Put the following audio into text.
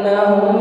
إنه